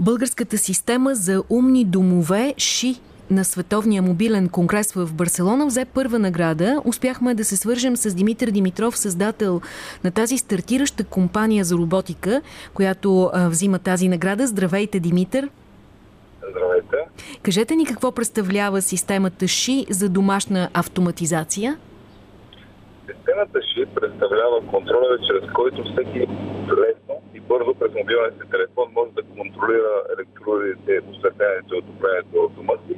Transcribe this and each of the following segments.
Българската система за умни домове ШИ на Световния мобилен конгрес в Барселона взе първа награда. Успяхме да се свържем с Димитър Димитров, създател на тази стартираща компания за роботика, която а, взима тази награда. Здравейте, Димитър! Здравейте! Кажете ни какво представлява системата ШИ за домашна автоматизация? Системата ШИ представлява контроля, чрез който всеки и бързо през мобилния си телефон може да контролира електролите, осветлението и отоплението от дома си.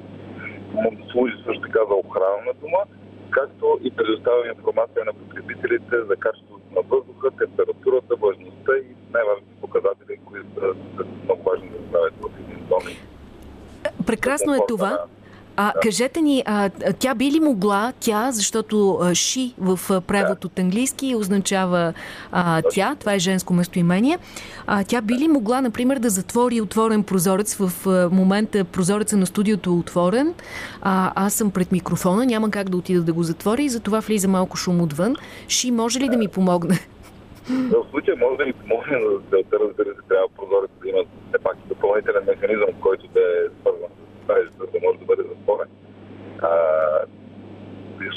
Служи също така за охрана на дома, както и предоставя информация на потребителите за качеството на въздуха, температурата, влажността и най-важните показатели, които са много важни да знаят в един дом. Прекрасно е това. А, кажете ни, а, тя би ли могла, тя, защото а, ши в превод от английски означава а, тя, това е женско местоимение, а, тя би ли могла, например, да затвори отворен прозорец в а, момента прозореца на студиото е отворен, а, аз съм пред микрофона, няма как да отида да го затвори и затова влиза малко шум отвън. Ши може ли да ми помогне? В случая може да ни помогне, целта, разбира се, трябва прозорец да има все пак допълнителен механизъм, който да е свързан с тази, за да може да бъде затворен. А,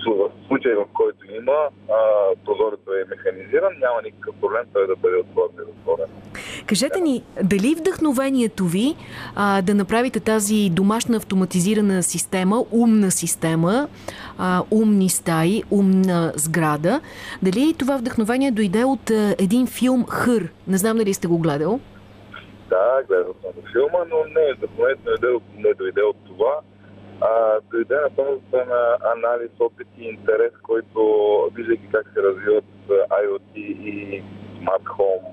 в случай, в който има, а, прозорецът е механизиран, няма никакъв проблем той да бъде отворен и затворен. Кажете ни, дали вдъхновението ви а, да направите тази домашна автоматизирана система, умна система, а, умни стаи, умна сграда, дали това вдъхновение дойде от а, един филм Хър? Не знам дали сте го гледал. Да, гледал съм филма, но не, вдъхновението не не дойде от това. А, дойде на базата на анализ, опит и интерес, който виждайки как се развиват IoT и Smart Home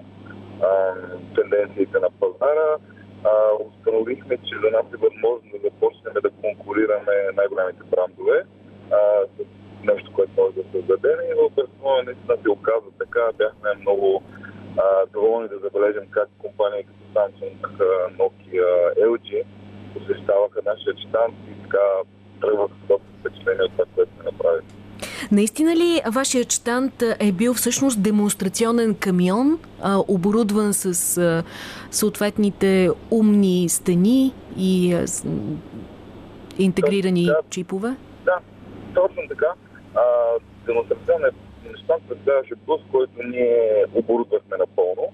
тенденциите на пазара, а, установихме, че за нас е възможно да започнем да конкурираме най-големите брандове а, с нещо, което може да създадем и в Барселона наистина се оказа така. Бяхме много а, доволни да забележим как компании като Samsung, Nokia, LG посещаваха нашия штант и така тръгваха доста впечатление от това, което сме направили. Наистина ли вашият штант е бил всъщност демонстрационен камион, оборудван с съответните умни стени и интегрирани да, чипове? Да, точно така. А, демонстрационен штант представяше бус, който ние оборудвахме напълно.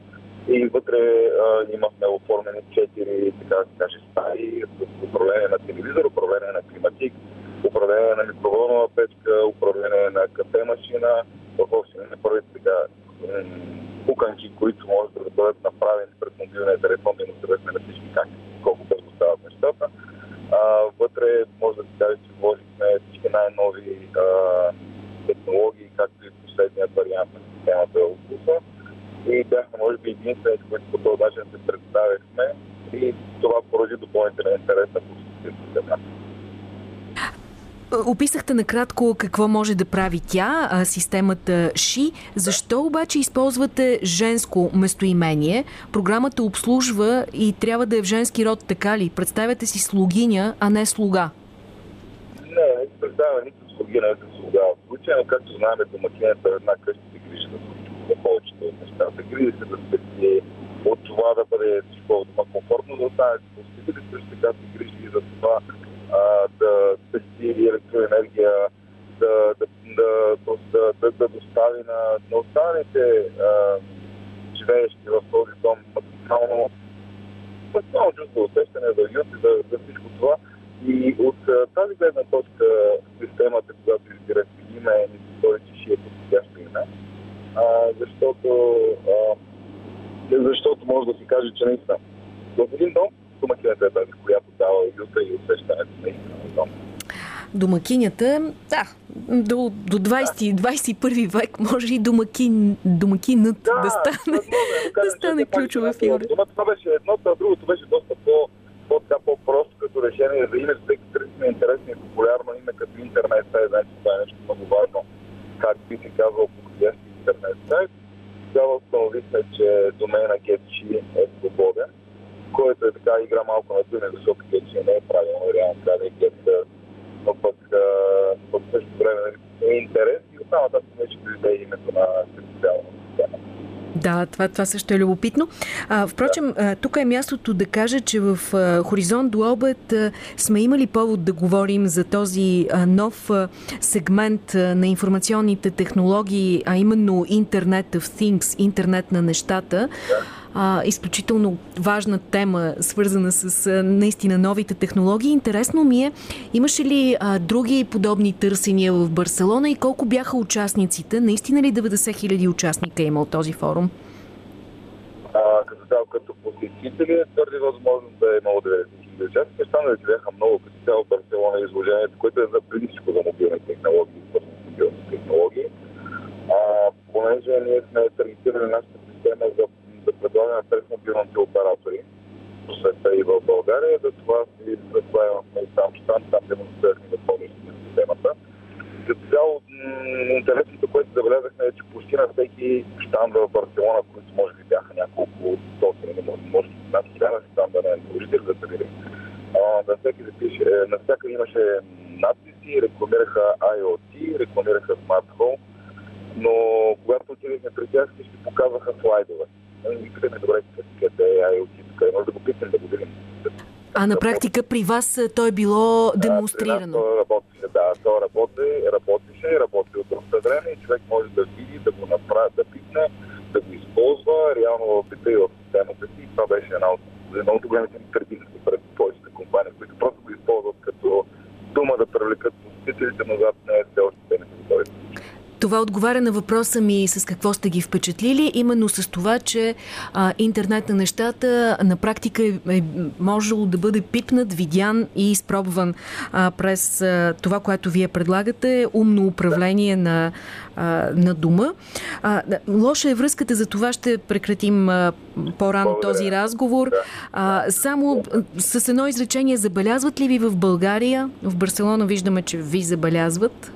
И вътре а, имахме оформени четири, така да се каже, стаи с управление на телевизор, управление на климатик, управление на микроволнова печка, управление на кафе машина, в общи на първите така пуканки, които може да бъдат направени пред мобилния телефон, да демонстрирахме на всички как колко бързо стават нещата. А, вътре може да се каже, че вложихме всички най-нови а, технологии, както и последният вариант на системата от Буса. И бяхме, може би, единствените, които по този начин се представяхме и това поради допълнителен интерес на посетителите. Описахте накратко какво може да прави тя, системата ШИ. Защо обаче използвате женско местоимение? Програмата обслужва и трябва да е в женски род, така ли? Представяте си слугиня, а не слуга. Не, не представя нито слугиня, нито слуга. В както знаем, домакинята една къща се грижи за повечето от нещата. Грижи се да спести от това да бъде всичко дома комфортно, да остане с посетители, се грижи за това да спести електроенергия, да, да, да, да, да, да достави на, на останалите а, живеещи в този дом максимално, максимално чувство усещане за уют и за, за всичко това. И от а, тази гледна точка системата, когато избирахме име, ми се стори, че ще е подходящо име, а, защото, а, защото може да си каже, че наистина в един дом домакинята е тази, която дава уюта и усещането наистина на дом. Домакинята, да, до, до 20, 21 век може и домакин, домакинът да, да стане, да, да стане ключова фигура. Това беше едното, а другото беше доста по, по, по-просто като решение за име, тъй като търсим интересно и популярно име като интернет. Сайт, значи това е нещо много важно, как би се казал подходящ интернет сайт. Тогава установихме, че домена GetG е свободен който е така игра малко на думи, защото че не е правилно, реално трябва да е гет, но пък, пък също време е интерес и оттам нататък вече дойде името на специална система. Да, това, това също е любопитно. А, впрочем, тук е мястото да кажа, че в Хоризонт до обед сме имали повод да говорим за този нов сегмент на информационните технологии, а именно Internet of Things, интернет на нещата. Да а, изключително важна тема, свързана с а, наистина новите технологии. Интересно ми е, имаше ли а, други подобни търсения в Барселона и колко бяха участниците? Наистина ли 90 хиляди участника е имал този форум? А, като цяло, като посетители е твърде възможно да е имало 90 хиляди участника. Останалите бяха много като цяло Барселона изложението, което е за преди всичко за мобилни технологии, мобилни технологии. А, понеже ние сме таргетирали нашата система за предлагаме през мобилните оператори по света и в България. За това, за това имахме и там щан, там демонстрирахме да помощни системата. Като цяло, интересното, което забелязахме е, че почти на всеки щан в Барселона, които може би бяха няколко сотни, може би над хиляда щанда на служители да се видим, на всеки запише, на всяка имаше надписи, рекламираха IoT, рекламираха Smart Home, но когато отидехме при тях, всички показваха слайдове добре, къде е IoT, може да го пипнем, да го. А на практика при вас то е било демонстрирано? Да, то работеше, да, то работи, работеше и работи от доста време и човек може да види, да го направи, да пипне, да го използва реално в бита и в системата си. Това беше една от, една от големите ни предимства пред повечето компании, които просто го използват като дума да привлекат посетителите, но зад нея все още те не са готови. Това отговаря на въпроса ми с какво сте ги впечатлили, именно с това, че а, интернет на нещата на практика е, е можело да бъде пипнат, видян и изпробван а, през а, това, което вие предлагате, умно управление на, а, на дума. А, лоша е връзката, за това ще прекратим по-рано този разговор. А, само с едно изречение, забелязват ли ви в България? В Барселона виждаме, че ви забелязват.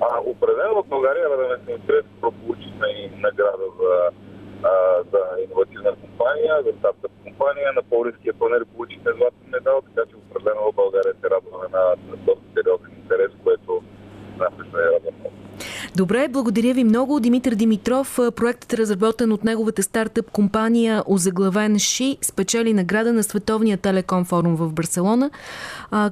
А, определено България Радамесен интерес получихме и награда за, а, за иновативна компания, за стартъп компания. На Полиския панер получихме златен медал, така че определено България се радваме на, на доста сериозен интерес, което нас се радва много. Добре, благодаря ви много. Димитър Димитров, проектът е разработен от неговата стартъп компания озаглавен ШИ, спечели награда на Световния телеком форум в Барселона,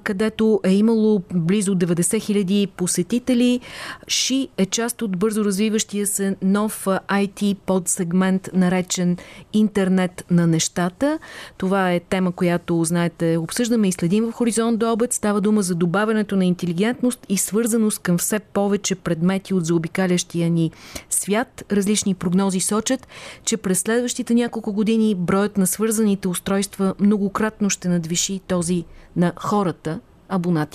където е имало близо 90 000 посетители. ШИ е част от бързо развиващия се нов IT подсегмент, наречен интернет на нещата. Това е тема, която, знаете, обсъждаме и следим в Хоризонт до обед. Става дума за добавянето на интелигентност и свързаност към все повече предмети от заобикалящия ни свят. Различни прогнози сочат, че през следващите няколко години броят на свързаните устройства многократно ще надвиши този на хората, абонати